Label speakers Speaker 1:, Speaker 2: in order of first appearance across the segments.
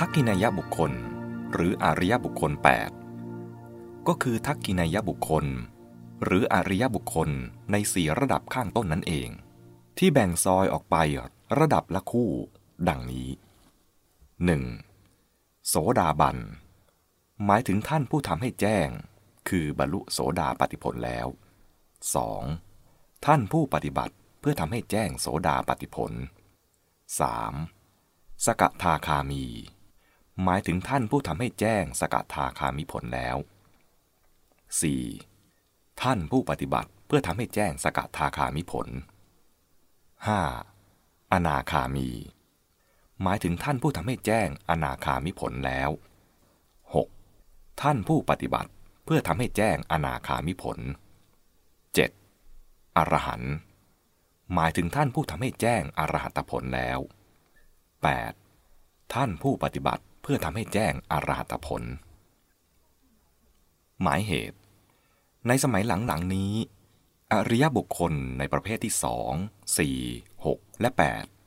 Speaker 1: ทักกินายบุคคล หรืออริยบุคคล 8 ก็คือทักกินายบุคคล หรืออริยบุคคลในสี่ระดับข้างต้นนั่นเอง ที่แบ่งซอยออกไประดับละคู่ ดังนี้ 1. โสดาบัน หมายถึงท่านผู้ทำให้แจ้ง คือบรรลุโสดาปฏิผลแล้ว 2. ท่านผู้ปฏิบัติเพื่อทำให้แจ้งโสดาปฏิผล 3. สกทาคามี หมายถึงท่านผู้ทำให้แจ้งสกทาคามิผลแล้ว 4. ท่านผู้ปฏิบัติเพื่อทำให้แจ้งสกทาคามิผล 5. อนาคามี หมายถึงท่านผู้ทำให้แจ้งอนาคามิผลแล้ว 6. ท่านผู้ปฏิบัติเพื่อทำให้แจ้งอนาคามิผล 7. อรหันต์หมายถึงท่านผู้ทำให้แจ้งอรหัตผลแล้ว 8. ท่านผู้ปฏิบัติ เพื่อทำให้แจ้งอารหัตผล หมายเหตุ ในสมัยหลังๆนี้ อริยบุคคลในประเภทที่สองสี่หกและ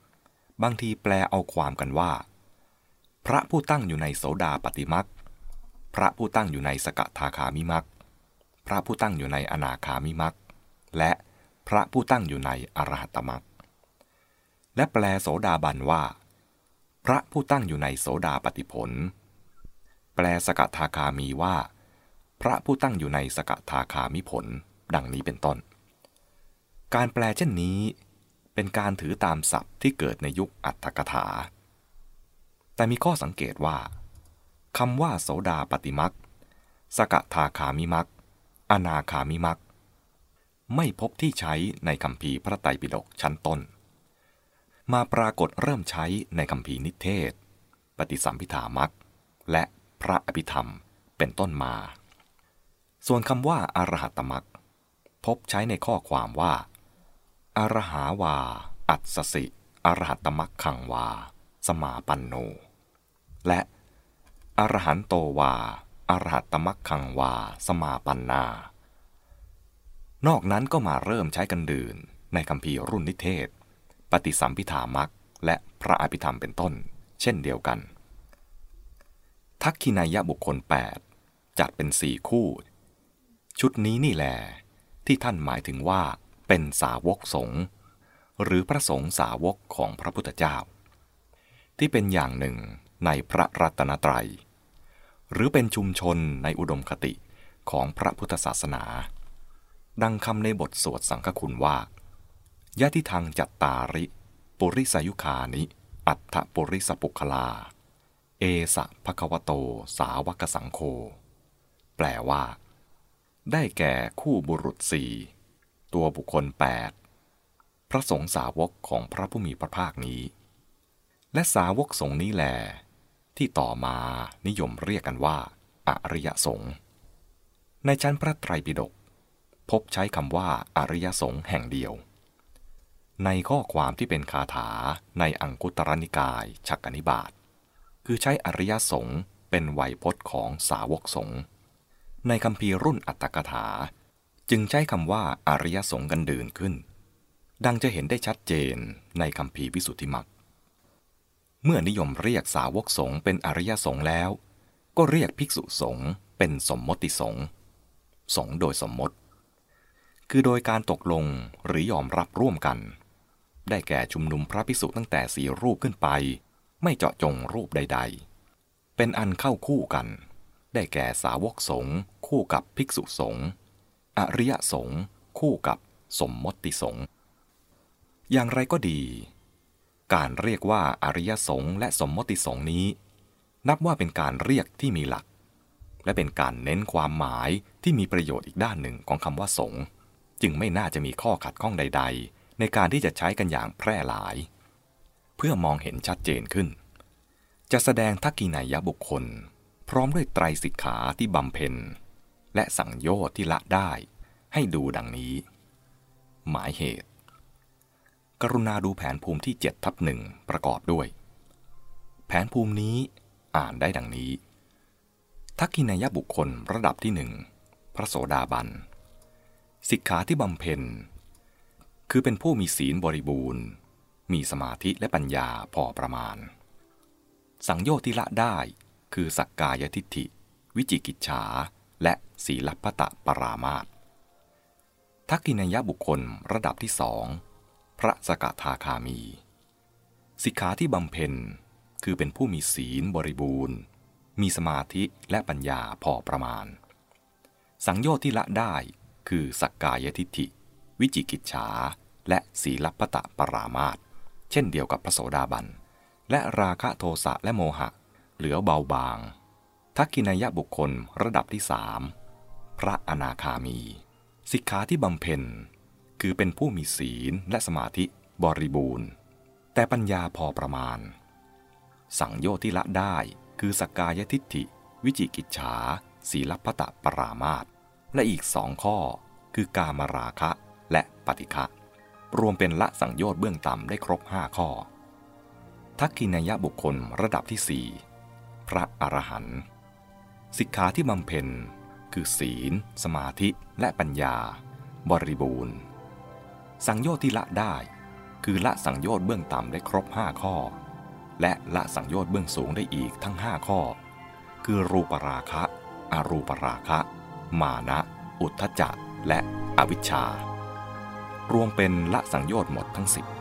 Speaker 1: 8 บางทีแปลเอาความกันว่า พระผู้ตั้งอยู่ในโสดาปฏิมักพระผู้ตั้งอยู่ในสกทาคามิมักพระผู้ตั้งอยู่ในอนาคามิมักและพระผู้ตั้งอยู่ในอรหัตมักและแปลโสดาบันว่า พระผู้ตั้งอยู่ในโสดาปฏิผล แปลสกทาคามีว่า พระผู้ตั้งอยู่ในสกทาคามิผล ดังนี้เป็นต้น การแปลเช่นนี้เป็นการถือตามศัพท์ที่เกิดในยุคอัตถกถา แต่มีข้อสังเกตว่าคำว่าโสดาปฏิมักสกทาคามิมักอนาคามิมักไม่พบที่ใช้ในคำพีพระไตรปิฎกชั้นต้น มาปรากฏเริ่มใช้ในคำพีนิเทศ ปฏิสัมพิธามักและพระอภิธรรมเป็นต้นมา ส่วนคำว่าอารหัตมักพบใช้ในข้อความว่า อารหาวา อัศสิ อรหัตมักขังวา สมาปันโน และอรหันโตวา อรหัตมักขังวา สมาปันนา นอกนั้นก็มาเริ่มใช้กันดื่นในคำพีรุ่นนิเทศ ปฏิสัมพิธามักและพระอภิธรรมเป็นต้น เช่นเดียวกัน ทักขินายบุคคล 8 จัดเป็นสี่คู่ ชุดนี้นี่แหลที่ท่านหมายถึงว่าเป็นสาวกสงฆ์หรือพระสงฆ์สาวกของพระพุทธเจ้า ที่เป็นอย่างหนึ่งในพระรัตนตรัย หรือเป็นชุมชนในอุดมคติของพระพุทธศาสนา ดังคำในบทสวดสังฆคุณว่า ยะทิทางจัตตาริ ปุริสยุคานิ อัตถปุริสปุคลา เอสะภควโตสาวกสังโฆแปลว่า ได้แก่คู่บุรุษสี่ตัวบุคคล 8 พระสงฆ์สาวกของพระผู้มีพระภาคนี้ และสาวกสงฆ์นี้แหลที่ต่อมานิยมเรียกกันว่า อริยสงฆ์ในชั้นพระไตรปิฎกพบใช้คำว่าอริยสงฆ์แห่งเดียว ในข้อความที่เป็นคาถาในอังคุตรนิกายชักนิบาต คือใช้อริยสงฆ์เป็นไวยพจน์ของสาวกสงฆ์ในคำพีรุ่นอัตตกถา จึงใช้คำว่าอริยสงฆ์กันดื่นขึ้น ดังจะเห็นได้ชัดเจนในคำพีวิสุทธิมักเมื่อนิยมเรียกสาวกสงฆ์เป็นอริยสงฆ์แล้ว ก็เรียกภิกษุสงฆ์เป็นสมมติสงฆ์สงฆ์โดยสมมติ คือโดยการตกลงหรือยอมรับร่วมกัน ได้แก่ชุมนุมพระภิกษุตั้งแต่สี่รูปขึ้นไป ไม่เจาะจงรูปใด ๆ เป็นอันเข้าคู่กัน ได้แก่สาวกสงฆ์คู่กับภิกษุสงฆ์อริยสงฆ์คู่กับสมมติสงฆ์อย่างไรก็ดี การเรียกว่าอริยสงฆ์และสมมติสงฆ์นี้ นับว่าเป็นการเรียกที่มีหลัก และเป็นการเน้นความหมายที่มีประโยชน์อีกด้านหนึ่งของคำว่าสงฆ์จึงไม่น่าจะมีข้อขัดข้องใด ๆ ในการที่จะใช้กันอย่างแพร่หลาย เพื่อมองเห็นชัดเจนขึ้น จะแสดงทักกินายบุคคล พร้อมด้วยไตรสิกขาที่บำเพ็ญ และสั่งโยชน์ที่ละได้ให้ดูดังนี้ หมายเหตุ กรุณาดูแผนภูมิที่7ทับหนึ่งประกอบด้วย แผนภูมินี้อ่านได้ดังนี้ ทักกินายบุคคลระดับที่หนึ่งพระโสดาบันสิกขาที่บำเพ็ญ คือเป็นผู้มีศีลบริบูรณ์ มีสมาธิและปัญญาพอประมาณ สังโยชน์ที่ละได้ คือสักกายทิฏฐิ วิจิกิจฉา และศีลพัตะปรามาตทักกินยบุคคลระดับที่สอง พระสกทาคามี สิกขาที่บำเพ็ญ คือเป็นผู้มีศีลบริบูรณ์ มีสมาธิและปัญญาพอประมาณ สังโยชน์ที่ละได้ คือสักกายทิฏฐิ วิจิกิจฉา และศีลพัตะปรามาตเช่นเดียวกับพระโสดาบัน และราคะโทสะและโมหะ เหลือเบาบาง ทักกินายบุคคลระดับที่สามพระอนาคามี สิกขาที่บำเพ็ญ คือเป็นผู้มีศีลและสมาธิบริบูรณ์ แต่ปัญญาพอประมาณ สังโยชน์ที่ละได้คือสกกายทิฏฐิ วิจิกิจฉาศีลพัตะปรามาตและอีกสองข้อ คือกามราคะ และปฏิฆะรวมเป็นละสังโยชน์เบื้องต่ำได้ครบห้าข้อ ทักขินยบุคคลระดับที่สี่พระอรหันต์สิกขาที่บำเพ็ญ คือศีล สมาธิและปัญญา บริบูรณ์ สังโยชน์ที่ละได้ คือละสังโยชน์เบื้องต่ำได้ครบห้าข้อ และละสังโยชน์เบื้องสูงได้อีกทั้งห้าข้อ คือรูปราคะ อรูปราคะ มานะ อุทธจักและอวิชชา รวมเป็นละสังโยชน์หมดทั้งสิบ